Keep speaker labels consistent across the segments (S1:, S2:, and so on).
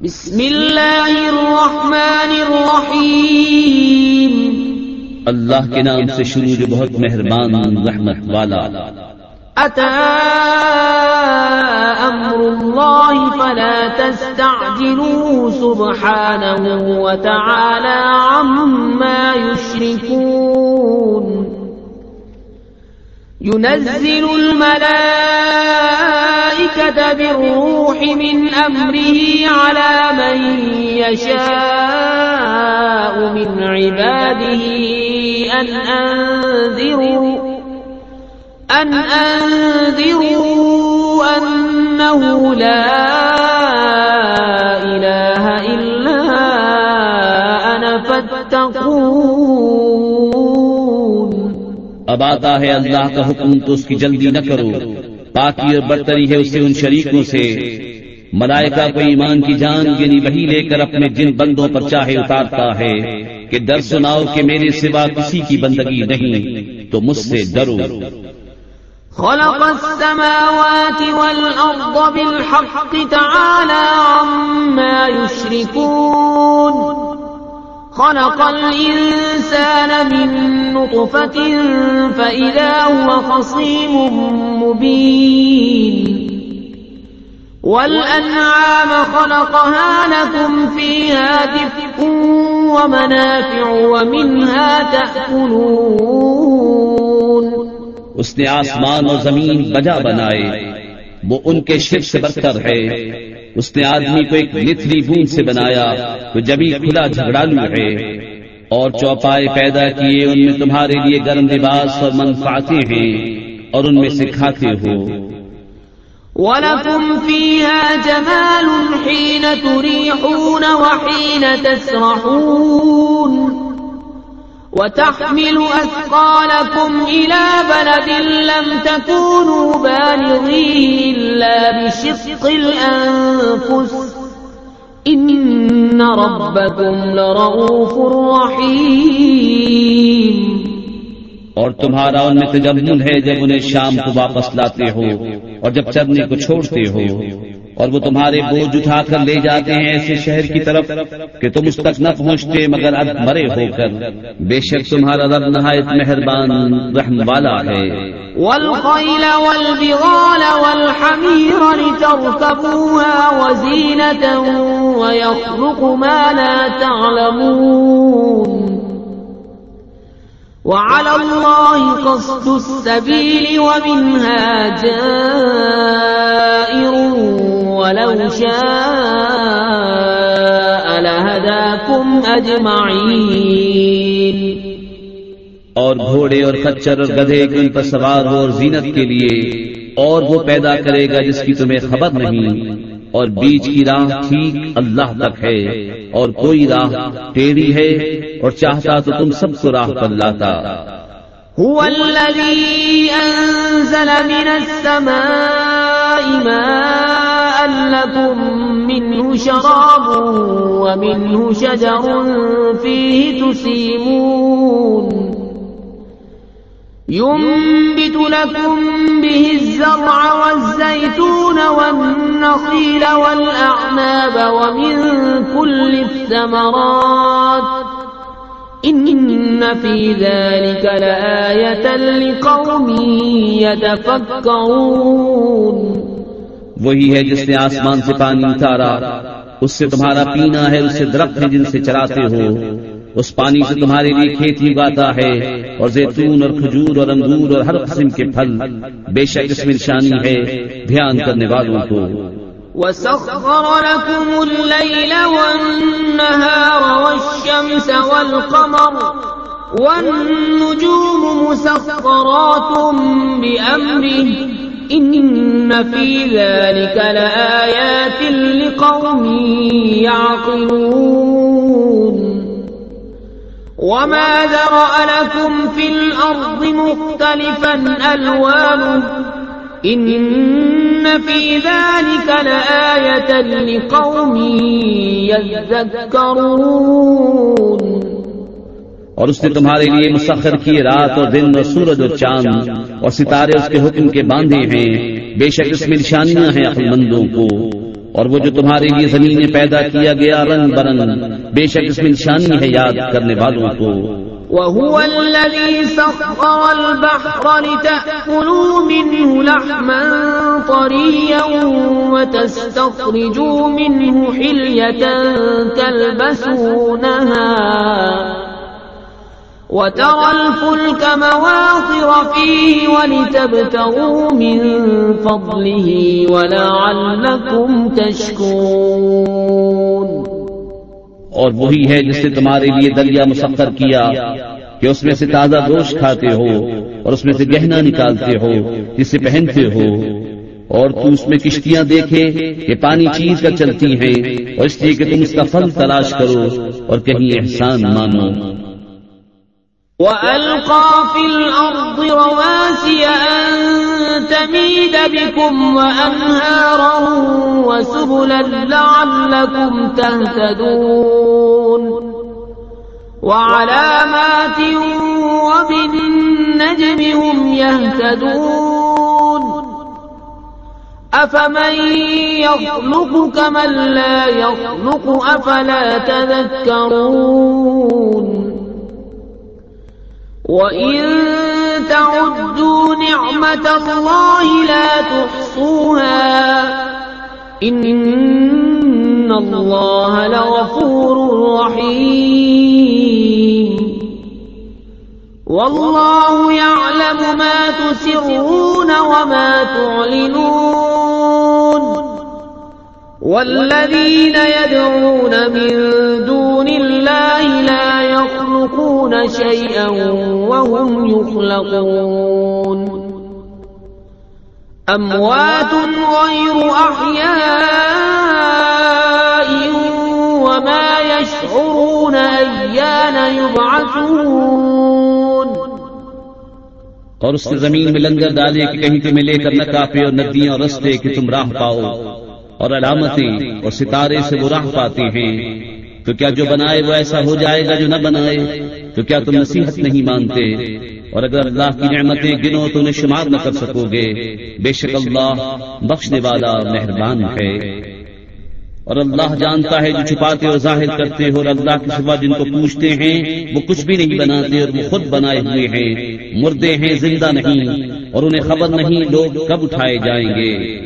S1: بسم اللہ الرحمن الرحیم.
S2: اللہ کے نام سے شروع جو بہت مہربان رحمت والا.
S1: اتا امر اللہ فلا تستعجلوا سبحانه وتعالى عما يشركون. ينزل الملائكة بالروح من أمره على من يشاء من عباده أن أنذروا أن أنذروا أنه لا إله إلا أنا فاتقون.
S2: اب آتا ہے اللہ کا حکم تو اس کی جلدی نہ کرو۔ پاکی اور برتری ہے اسے ان شریکوں سے۔ ملائکہ کو ایمان کی جان یعنی وہی لے کر اپنے جن بندوں پر چاہے اتارتا ہے کہ در سناؤ کہ میرے سوا کسی کی بندگی نہیں، تو مجھ سے ڈرو۔
S1: خلق السماوات والأرض بالحق تعالى عما يشركون۔ خلق الإنسان من نطفة فإذا هو خصيم مبين. والأنعام خلقها لكم فيها دفء ومنافع ومنها تأكلون.
S2: اس نے آسمان اور زمین بجا بنائے وہ ان کے شر سے برتر ہے۔ اس نے آدمی کو ایک لتری بوند سے بنایا تو جبھی کھلا جھگڑالو ہے۔ اور چوپائے پیدا کیے ان میں تمہارے لیے گرم لباس اور منفاطیں ہیں اور ان میں سے کھاتے ہو۔
S1: وَلَكُمْ فِيهَا جَمَالٌ حِينَ تُرِيحُونَ وَحِينَ تَسْرَحُونَ۔ وتحمل أثقالكم إلى بلد لم تكونوا بالغيه إلا بشق الأنفس. إن ربكم لرؤوف رحيم.
S2: اور تمہارا ان میں تجمل ہے جب انہیں شام کو واپس لاتے ہو اور جب چرنے کو چھوڑتے ہو اور وہ تمہارے بوجھ اٹھا کر لے جاتے ہیں ایسے شہر کی طرف کہ تم اس تک نہ پہنچتے مگر اب مرے ہو کر۔ بے شک تمہارا رب نہایت مہربان، رحم والا ہے۔
S1: والخيل والبغال والحمير لتركبوها وزينة ويخلق ما لا تعلمون۔ وعلى الله قصد السبيل ومنها جائر ولو شاء لهداكم أجمعين.
S2: اور گھوڑے اور خچر اور گدھے کے ان پر سوار ہو اور زینت کے لیے اور وہ پیدا کرے گا جس کی تمہیں خبر نہیں۔ اور بیچ کی راہ ٹھیک اللہ تک ہے اور کوئی راہ ٹیڑھی ہے اور چاہتا تو تم سب کو راہ پر لاتا۔
S1: هو الذي أنزل من السماء ماء لكم منه شراب ومنه شجر فيه تسيمون۔ ينبت لكم به الزرع والزيتون والنخيل والأعناب ومن كل الثمرات إن في ذلك لآية لقوم يتفكرون
S2: وہی ہے جس نے آسمان سے پانی اتارا، اس سے تمہارا پینا ہے اس سے درخت ہے جن سے چراتے ہو۔ اس پانی سے تمہارے لیے کھیتی اگاتا ہے اور زیتون اور کھجور اور انگور اور ہر قسم کے پھل بے شک اس میں نشانی ہے دھیان کرنے والوں کو۔
S1: وسخر لكم الليل والنهار والشمس والقمر والنجوم مسخرات بأمره إن في ذلك لآيات لقوم يعقلون وما ذرأ لكم في الأرض مختلفا ألوانه إن في ذلك لآية لقوم يذكرون
S2: اور اس نے تمہارے لیے مسخر کیے رات اور دن اور سورج اور چاند اور ستارے اس کے حکم کے باندھے ہیں۔ بے شک اس میں نشانیاں ہیں عقل مندوں کو۔ اور وہ جو تمہارے لیے زمین میں پیدا کیا گیا رنگ برنگ، بے شک اس میں نشانی ہے یاد کرنے والوں کو۔
S1: وهو الذي سخر البحر لتأكلوا منه لحما طريا وتستخرجوا منه حلية تلبسونها۔ وترى الفلك مواطر فيه ولتبتغوا من فضله ولعلكم تشكون
S2: اور وہی ہے جس نے تمہارے لیے دریا مسخر کیا کہ اس میں سے تازہ گوشت کھاتے ہو اور اس میں سے گہنا نکالتے ہو جسے پہنتے ہو۔ اور تو اس میں کشتیاں دیکھے کہ پانی چیز کر چلتی ہیں، اور اس لیے کہ تم اس کا پھل تلاش کرو اور کہیں احسان مانو۔
S1: وألقى في الأرض رواسي أن تميد بكم وأنهارا وسبلا لعلكم تهتدون وعلامات وبالنجم هم يهتدون أفمن يخلق كمن لا يخلق أفلا تذكرون وَإِن تَعُدُّوا نِعْمَةَ اللَّهِ لَا تُحْصُوهَا إِنَّ اللَّهَ لَغَفُورٌ رَّحِيمٌ وَاللَّهُ يَعْلَمُ مَا تُسِرُّونَ وَمَا تُعْلِنُونَ والذين يدعون من دون الله لا يخلقون شيئا وهم يخلقون. أموات غير أحياء وما يشعرون أيان يبعثون.
S2: اور اس زمین میں لنگر ڈالے کہ کہیں تمہیں لے کر نہ کافی اور ندیاں اور رستے کہ تم راہ پاؤ۔ اور علامتیں اور ستارے سے وہ راہ پاتے ہیں۔ تو کیا جو بنائے وہ ایسا ہو جائے گا جو نہ بنائے؟ تو کیا تم نصیحت نہیں مانتے؟ اور اگر اللہ کی نعمتیں گنو تو انہیں شمار نہ کر سکو گے بے شک اللہ بخشنے والا مہربان ہے۔ اور اللہ جانتا ہے جو چھپاتے اور ظاہر کرتے ہو اور اللہ کے سوا جن کو پوچھتے ہیں، وہ کچھ بھی نہیں بناتے اور وہ خود بنائے ہوئے ہیں۔ مردے ہیں، زندہ نہیں اور انہیں خبر نہیں لوگ کب اٹھائے جائیں گے۔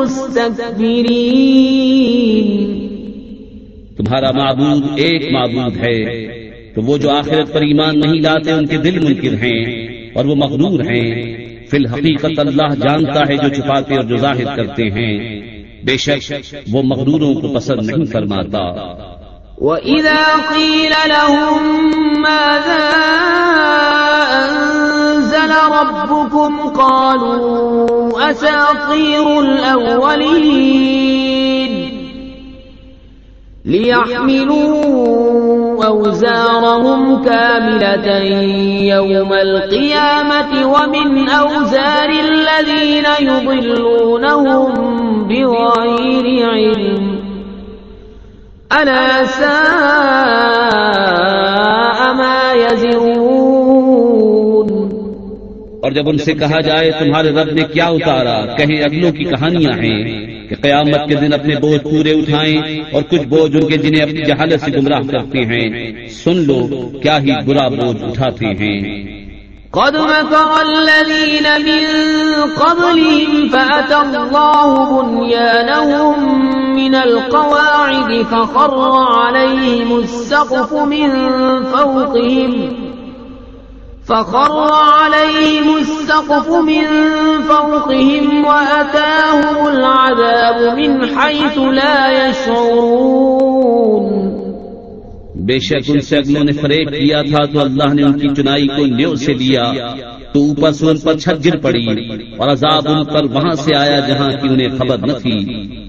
S1: المستكبرين
S2: تمہارا معبود ایک معبود ہے تو وہ جو آخرت پر ایمان نہیں لاتے ان کے دل منکر ہیں اور وہ مغرور ہیں۔ فی الحقیقت اللہ جانتا ہے جو چھپاتے اور جو ظاہر کرتے ہیں۔ بے شک وہ مغروروں کو پسند نہیں فرماتا۔
S1: وَإِذَا قِيلَ لَهُم مَّاذَا أَنزَلَ رَبُّكُمْ قَالُوا أَسَاطِيرُ الْأَوَّلِينَ. لِيَحْمِلُوا أَوْزَارَهُمْ كَامِلَةً يَوْمَ الْقِيَامَةِ وَمِنْ أَوْزَارِ الَّذِينَ يُضِلُّونَهُم بِغَيْرِ عِلْمٍ. ألا ساء ما يزرون.
S2: اور جب ان سے کہا جائے تمہارے رب نے کیا اتارا؟ کہیں اگلوں کی کہانیاں ہیں کہ قیامت کے دن اپنے بوجھ پورے اٹھائیں اور کچھ بوجھ ان کے جنہیں اپنی جہالت سے گمراہ کرتے ہیں۔ سن لو کیا ہی برا بوجھ اٹھاتے ہیں۔
S1: قد مكر الذين من قبلهم فأتى الله بنيانهم من القواعد فخر عليهم السقف من فوقهم فخر عليهم السقف من فوقهم وأتاهم العذاب من حيث لا يشعرون.
S2: بے شک ان سے اگلوں نے فریب کیا تھا تو اللہ نے ان کی چنائی کو نیو سے لیا۔ تو اوپر سے ان پر چھت گر پڑی اور عذاب ان پر وہاں سے آیا جہاں کی انہیں خبر نہ تھی۔